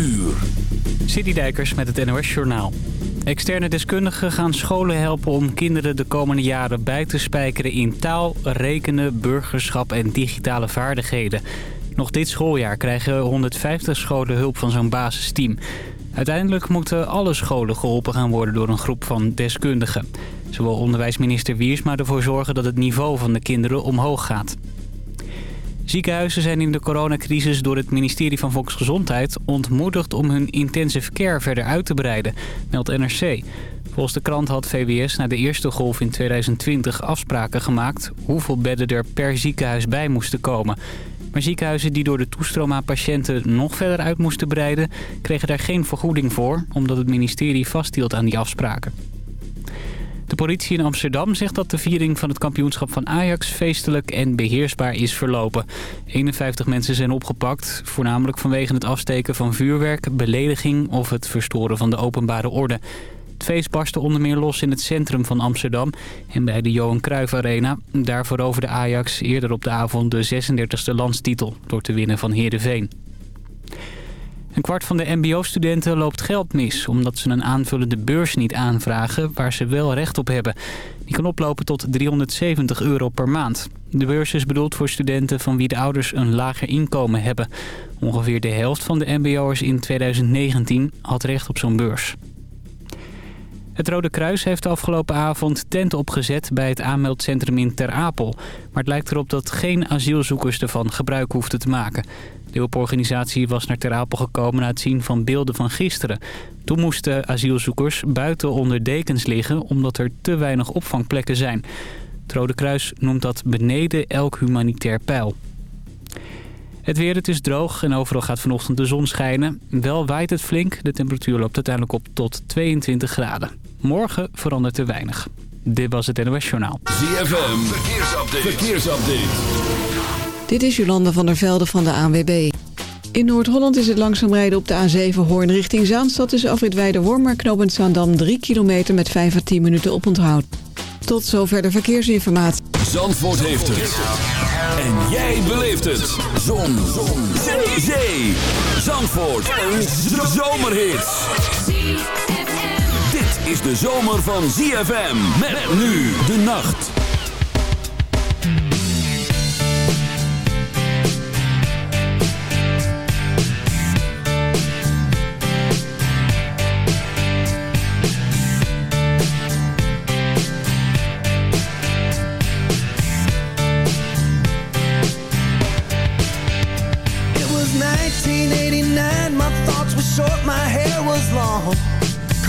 uur. Citydijkers met het NOS Journaal. Externe deskundigen gaan scholen helpen om kinderen de komende jaren bij te spijkeren in taal, rekenen, burgerschap en digitale vaardigheden. Nog dit schooljaar krijgen 150 scholen hulp van zo'n basisteam. Uiteindelijk moeten alle scholen geholpen gaan worden door een groep van deskundigen. Zo wil onderwijsminister Wiersma ervoor zorgen dat het niveau van de kinderen omhoog gaat. Ziekenhuizen zijn in de coronacrisis door het ministerie van Volksgezondheid ontmoedigd om hun intensive care verder uit te breiden, meldt NRC. Volgens de krant had VWS na de eerste golf in 2020 afspraken gemaakt hoeveel bedden er per ziekenhuis bij moesten komen. Maar ziekenhuizen die door de toestroom aan patiënten nog verder uit moesten breiden... kregen daar geen vergoeding voor, omdat het ministerie vasthield aan die afspraken. De politie in Amsterdam zegt dat de viering van het kampioenschap van Ajax feestelijk en beheersbaar is verlopen. 51 mensen zijn opgepakt, voornamelijk vanwege het afsteken van vuurwerk, belediging of het verstoren van de openbare orde. Het feest barstte onder meer los in het centrum van Amsterdam en bij de Johan Cruijff Arena. Daar veroverde Ajax eerder op de avond de 36e landstitel door te winnen van Heerenveen. Een kwart van de mbo-studenten loopt geld mis... omdat ze een aanvullende beurs niet aanvragen waar ze wel recht op hebben. Die kan oplopen tot 370 euro per maand. De beurs is bedoeld voor studenten van wie de ouders een lager inkomen hebben. Ongeveer de helft van de mbo'ers in 2019 had recht op zo'n beurs. Het Rode Kruis heeft afgelopen avond tent opgezet bij het aanmeldcentrum in Ter Apel. Maar het lijkt erop dat geen asielzoekers ervan gebruik hoefden te maken. De hulporganisatie was naar Ter Apel gekomen na het zien van beelden van gisteren. Toen moesten asielzoekers buiten onder dekens liggen omdat er te weinig opvangplekken zijn. Het Rode Kruis noemt dat beneden elk humanitair pijl. Het weer, het is droog en overal gaat vanochtend de zon schijnen. Wel waait het flink, de temperatuur loopt uiteindelijk op tot 22 graden. Morgen verandert er weinig. Dit was het NOS Journaal. ZFM, verkeersupdate. verkeersupdate. Dit is Jolanda van der Velde van de ANWB. In Noord-Holland is het langzaam rijden op de A7 Hoorn richting Zaanstad... tussen afrit Worm en knooppunt Zaandam 3 kilometer met 5 à 10 minuten oponthoud. Tot zover de verkeersinformatie. Zandvoort heeft het. En jij beleeft het. Zon. Zon. Zee. Zee. Zandvoort. Een zomerhit. Is de zomer van ZFM. Met nu de nacht. short, my hair was long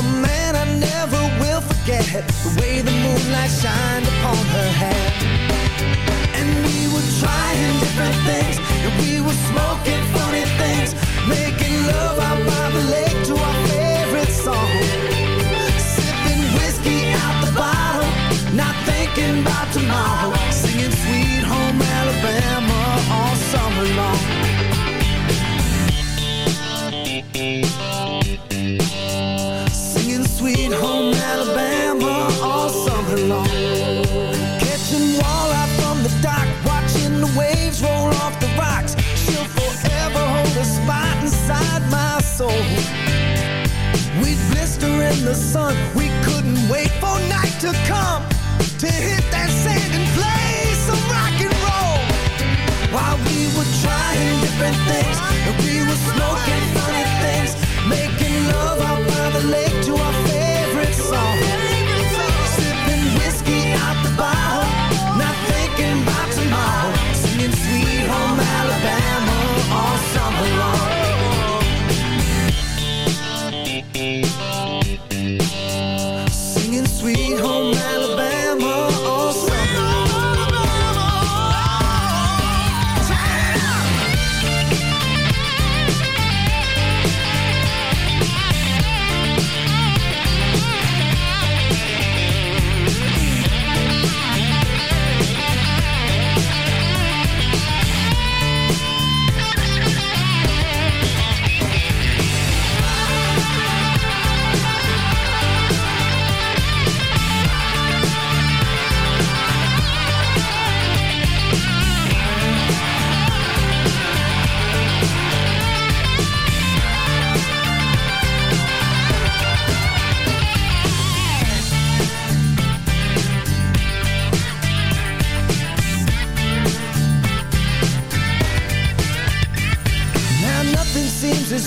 But man, I never will forget The way the moonlight shined upon her hair sun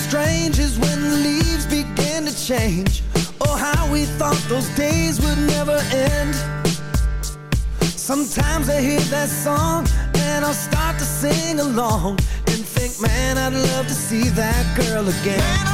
strange is when the leaves began to change. Oh, how we thought those days would never end. Sometimes I hear that song and I'll start to sing along And think, man, I'd love to see that girl again.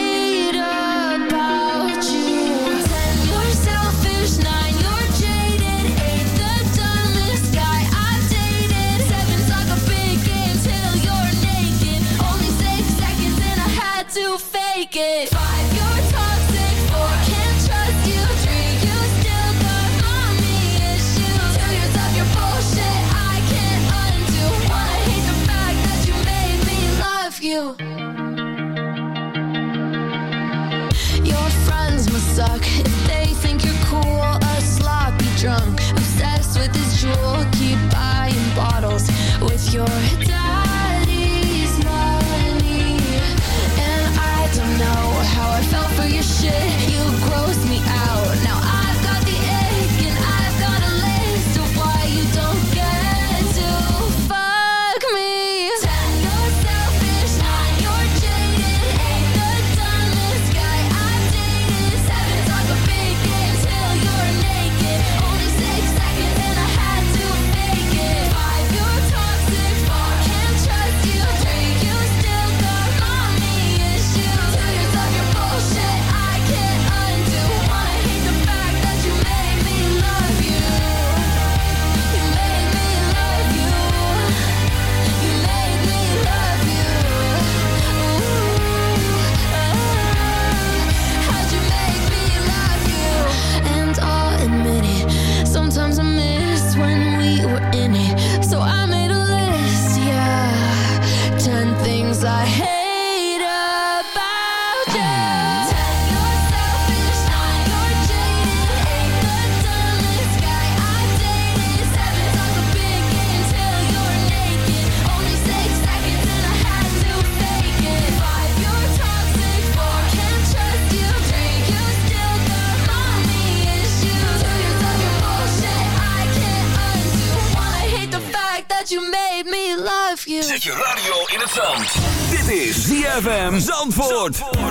your Zandvoort. Zandvoort.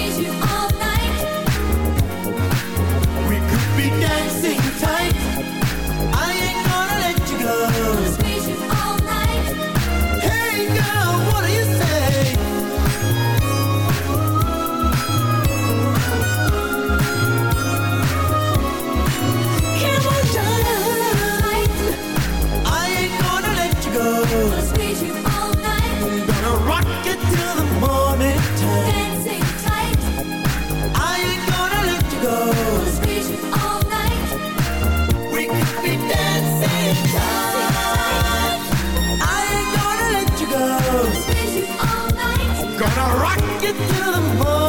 get through the morning.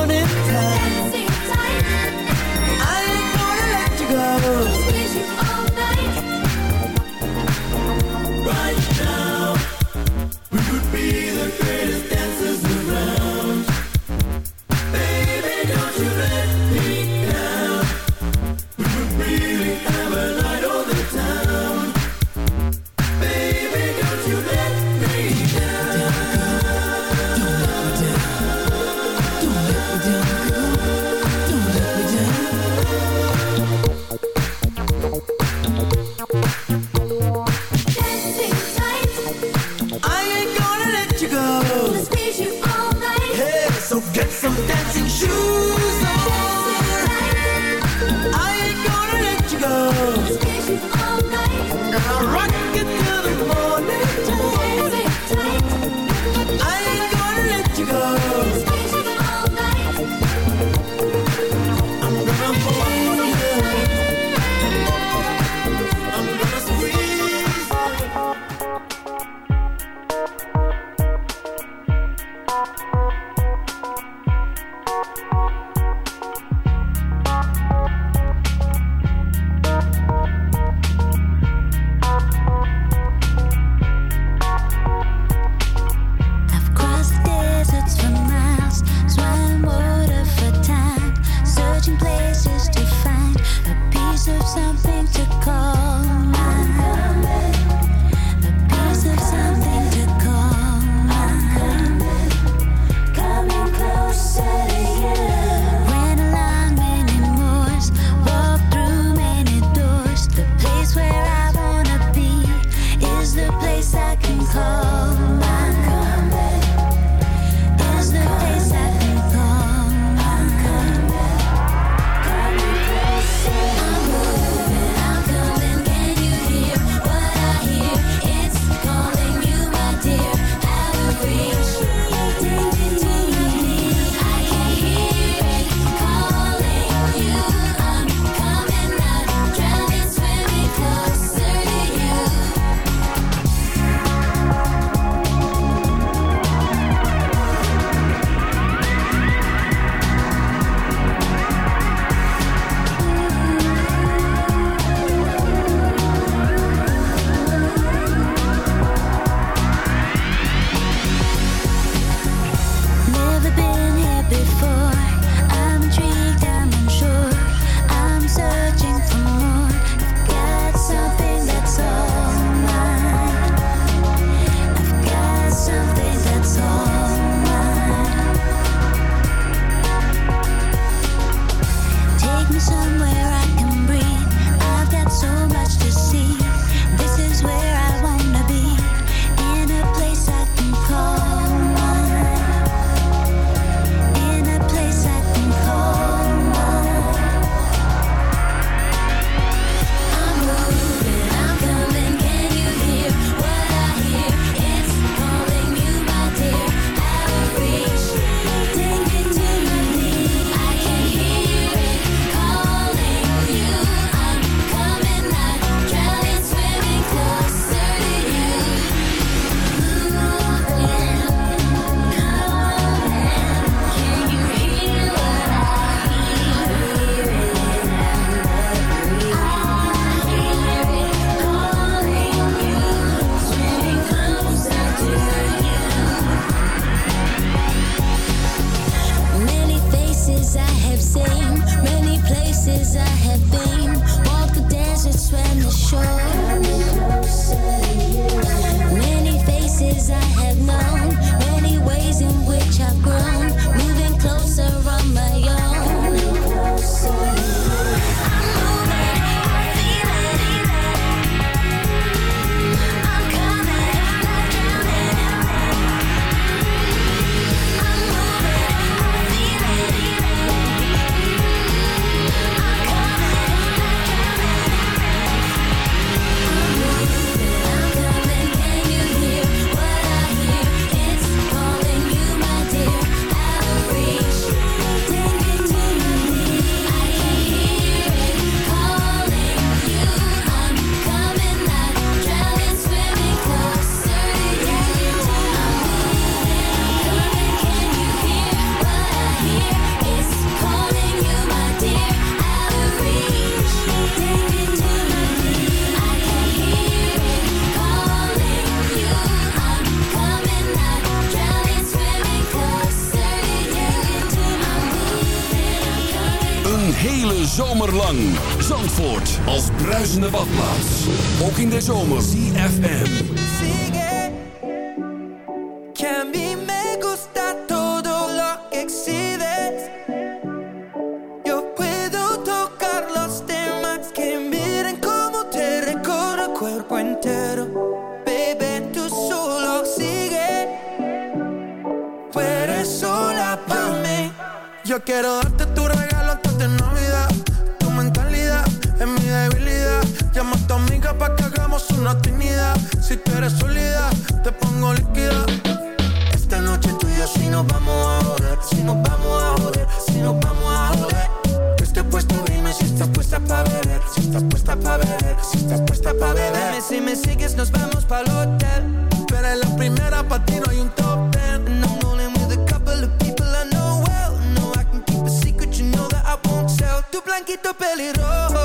tu peli rojo.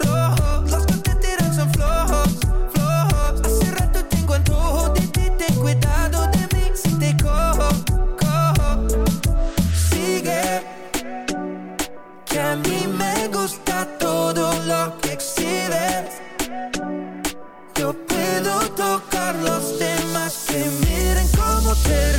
rojo Los que te tiran son flojos, flojos. Hace rato tengo antojo de ti, ten cuidado de mí si te cojo, cojo. Sigue, que a mí me gusta todo lo que exhibes. Yo puedo tocar los temas que miren como te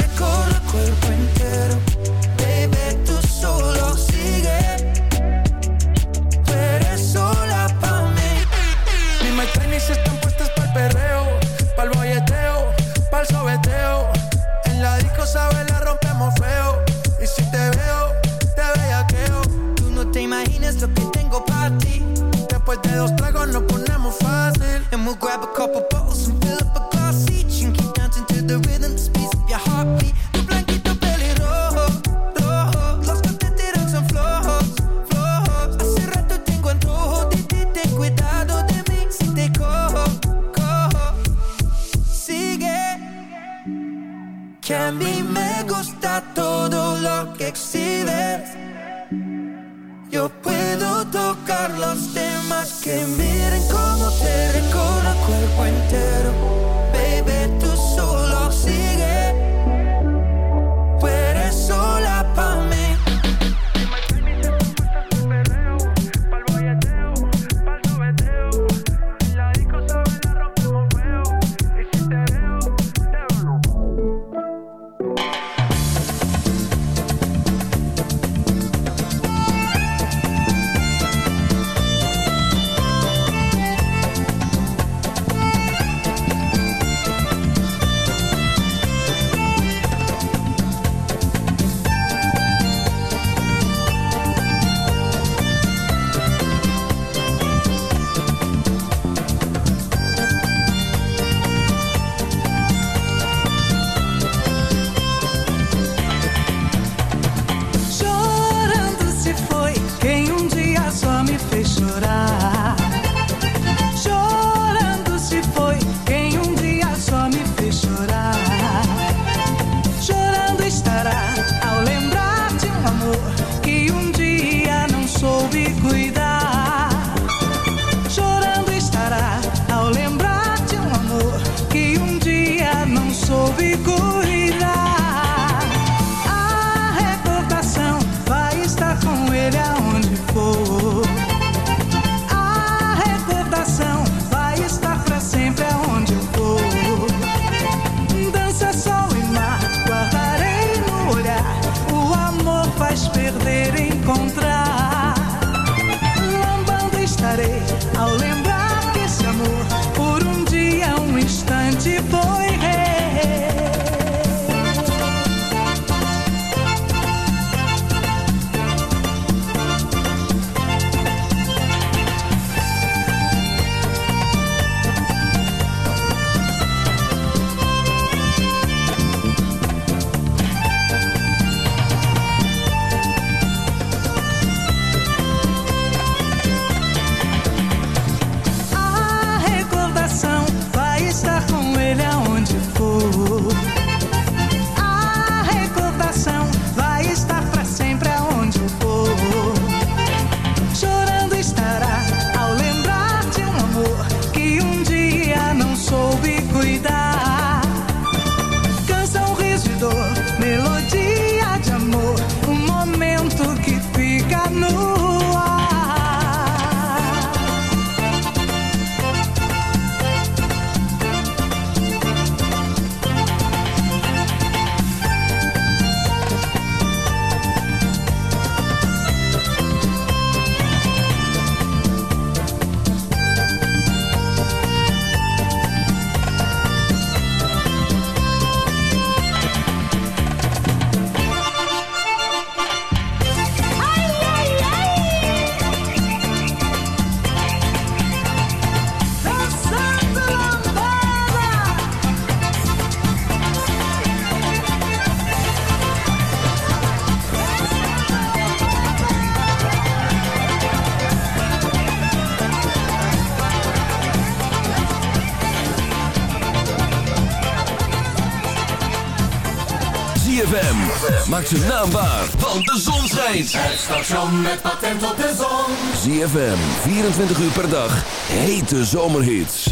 zijn naam waar, want de zon schijnt. Het station met patent op de zon. ZFM, 24 uur per dag. Hete zomerhits.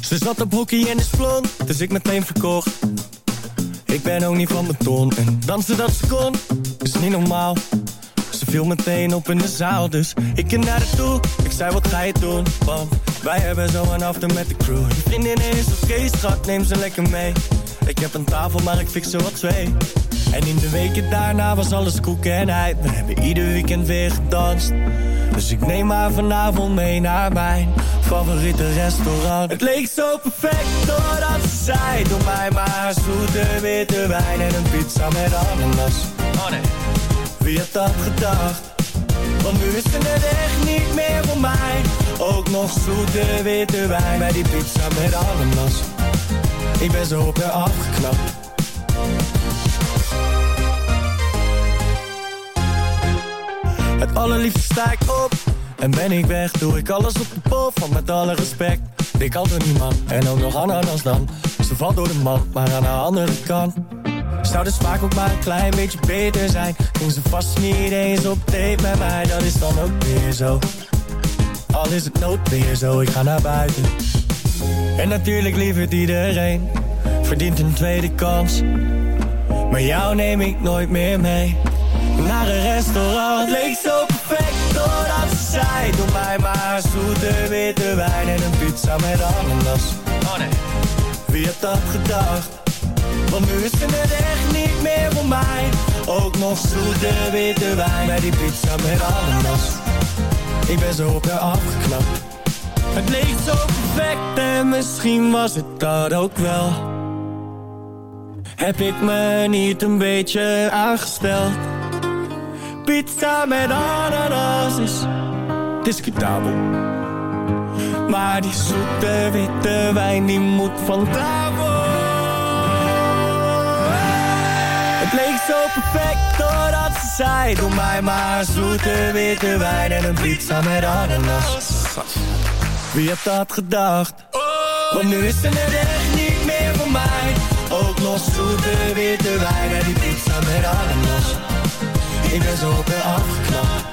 Ze zat op hockey en is blond, dus ik meteen verkocht. Ik ben ook niet van beton en dansen dat ze kon, is niet normaal. Ze viel meteen op in de zaal, dus ik ging naar haar toe. Ik zei, wat ga je doen? Want wij hebben zo een after met de crew. Je vriendin is oké, schat, neem ze lekker mee. Ik heb een tafel, maar ik fix er wat twee. En in de weken daarna was alles koek en ei. We hebben ieder weekend weer gedanst. Dus ik neem haar vanavond mee naar mijn favoriete restaurant. Het leek zo perfect doordat ze zei: Doe mij maar zoete witte wijn en een pizza met ananas. Oh nee. Wie had dat gedacht? Want nu is net echt niet meer voor mij. Ook nog zoete witte wijn bij die pizza met ananas. Ik ben zo op haar afgeknapt. Het allerliefste sta ik op. En ben ik weg, doe ik alles op de pop Van met alle respect Ik kan er niemand En ook nog ananas dan. Ze valt door de man, maar aan de andere kant. Zou de smaak ook maar een klein beetje beter zijn? Ging ze vast niet eens op date met mij Dat is dan ook weer zo. Al is het noodweer zo, ik ga naar buiten En natuurlijk lieverd iedereen Verdient een tweede kans. Maar jou neem ik nooit meer mee. Naar een restaurant leek zo perfect Doordat ze zei Doe mij maar zoete witte wijn En een pizza met ananas. Oh nee. Wie had dat gedacht? Want nu is net echt niet meer voor mij. Ook nog zoete witte wijn Bij die pizza met ananas. Ik ben zo op haar afgeknapt Het leek zo perfect En misschien was het dat ook wel Heb ik me niet een beetje aangesteld Pizza met ananas is discutabel. Maar die zoete witte wijn die moet van tafel. Het leek zo perfect doordat ze zei Doe mij maar zoete witte wijn en een pizza met ananas Wie had dat gedacht? Want nu is ze net echt niet meer voor mij. Ook nog zoete witte wijn en die pizza met ananas ik ben zo op afgeknapt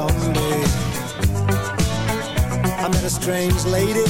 lonely I met a strange lady.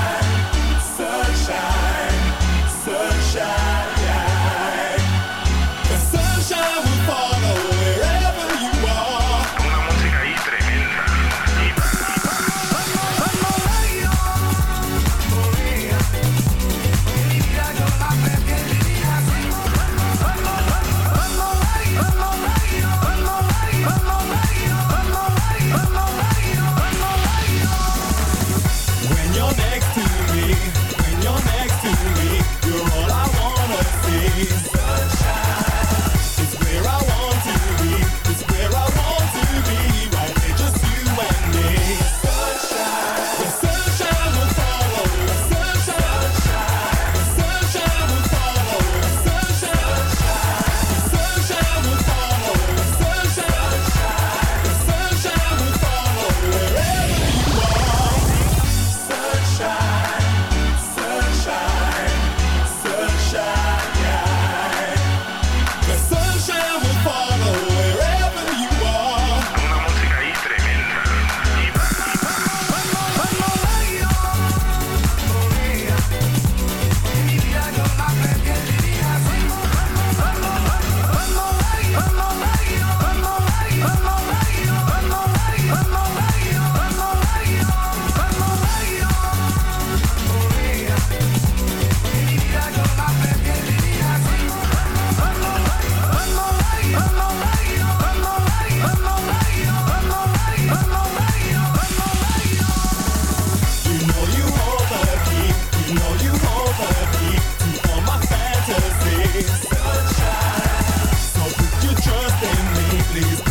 please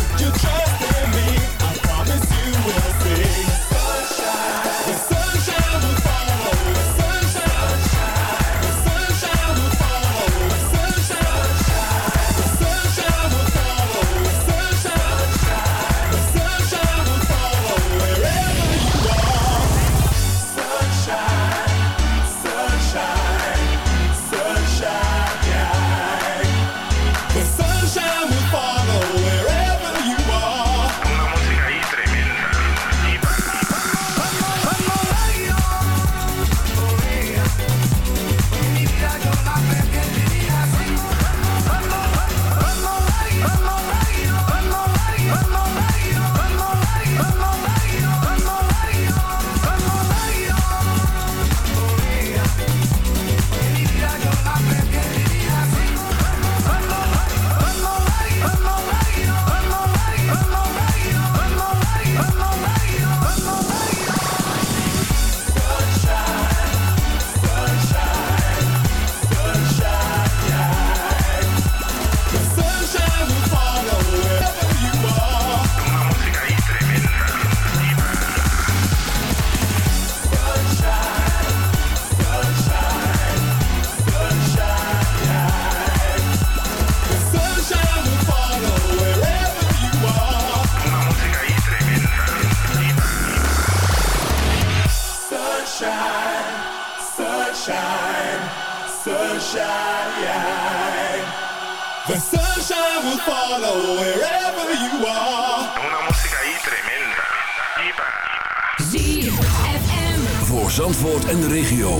En de regio.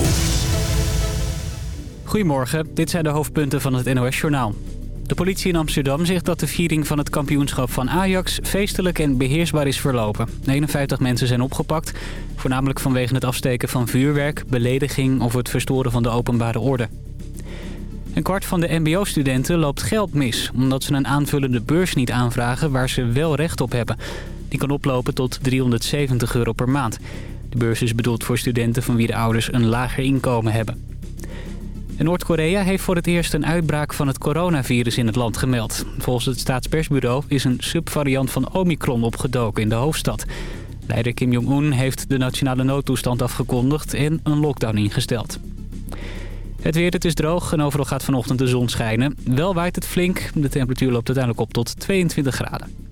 Goedemorgen, dit zijn de hoofdpunten van het NOS-journaal. De politie in Amsterdam zegt dat de viering van het kampioenschap van Ajax... feestelijk en beheersbaar is verlopen. 51 mensen zijn opgepakt, voornamelijk vanwege het afsteken van vuurwerk... belediging of het verstoren van de openbare orde. Een kwart van de mbo-studenten loopt geld mis... omdat ze een aanvullende beurs niet aanvragen waar ze wel recht op hebben. Die kan oplopen tot 370 euro per maand. De beurs is bedoeld voor studenten van wie de ouders een lager inkomen hebben. En Noord-Korea heeft voor het eerst een uitbraak van het coronavirus in het land gemeld. Volgens het staatspersbureau is een subvariant van Omicron opgedoken in de hoofdstad. Leider Kim Jong-un heeft de nationale noodtoestand afgekondigd en een lockdown ingesteld. Het weer, het is droog en overal gaat vanochtend de zon schijnen. Wel waait het flink. De temperatuur loopt uiteindelijk op tot 22 graden.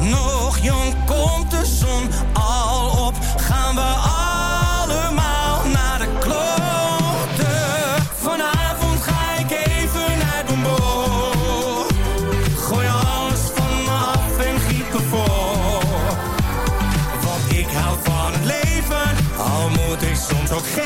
Nog jong? Komt de zon al op? Gaan we allemaal naar de kloten? Vanavond ga ik even naar de boom. Gooi alles van me af en giet me voor. Want ik hou van het leven, al moet ik soms ook geven.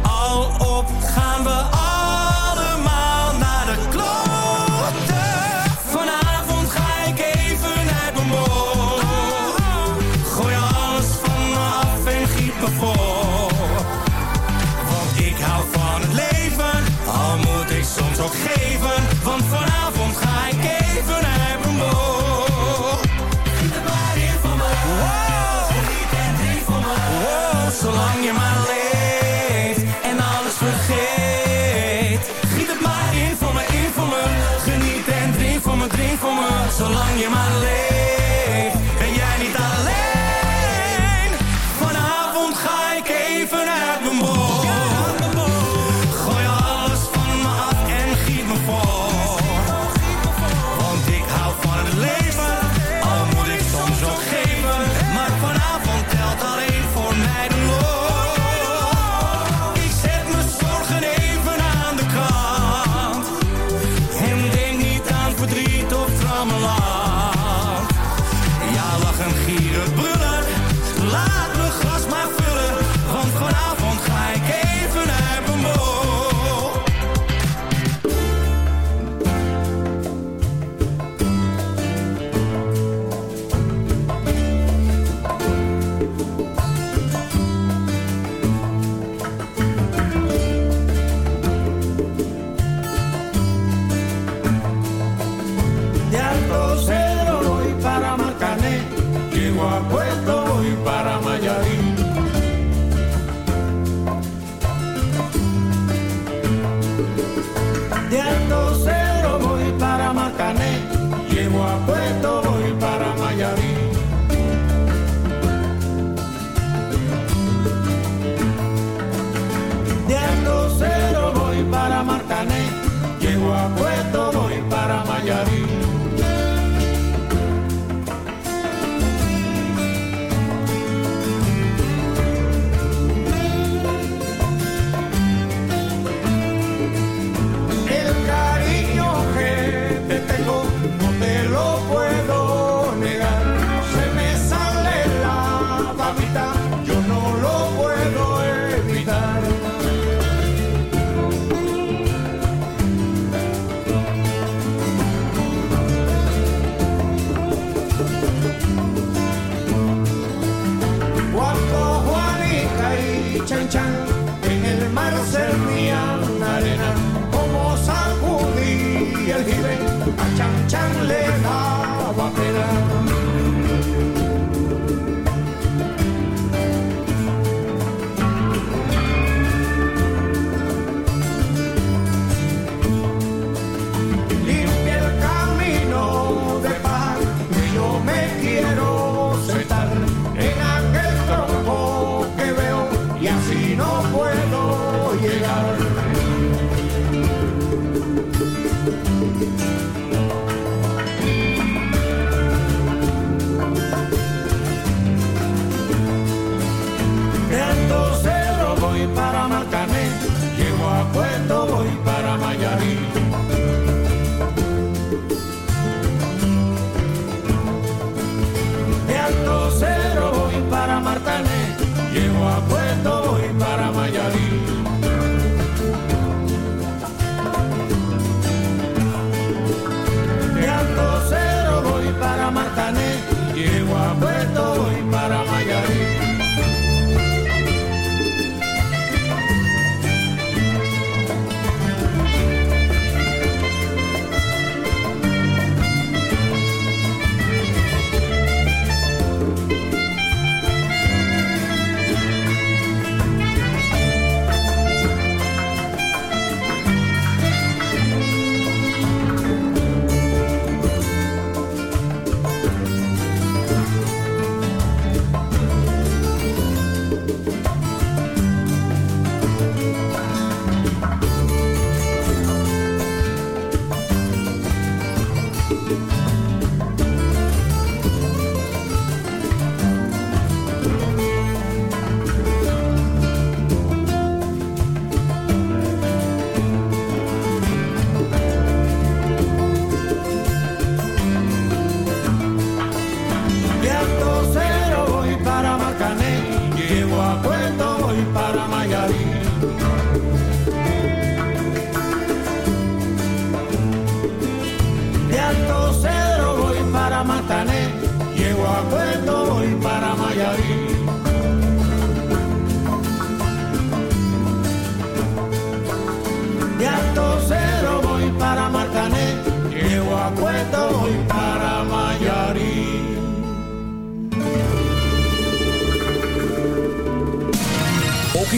al op? Gaan we allemaal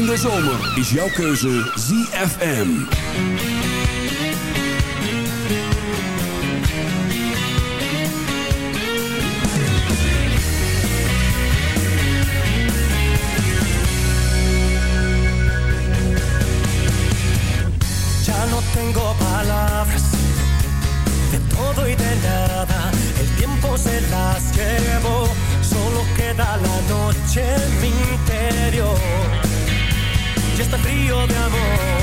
de zomer is jouw keuze ZFM. Ya no tengo palabras de todo y de nada. El tiempo se las llevo, Solo queda la noche en mi interior está frío de amor.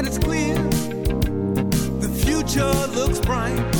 and it's clear the future looks bright.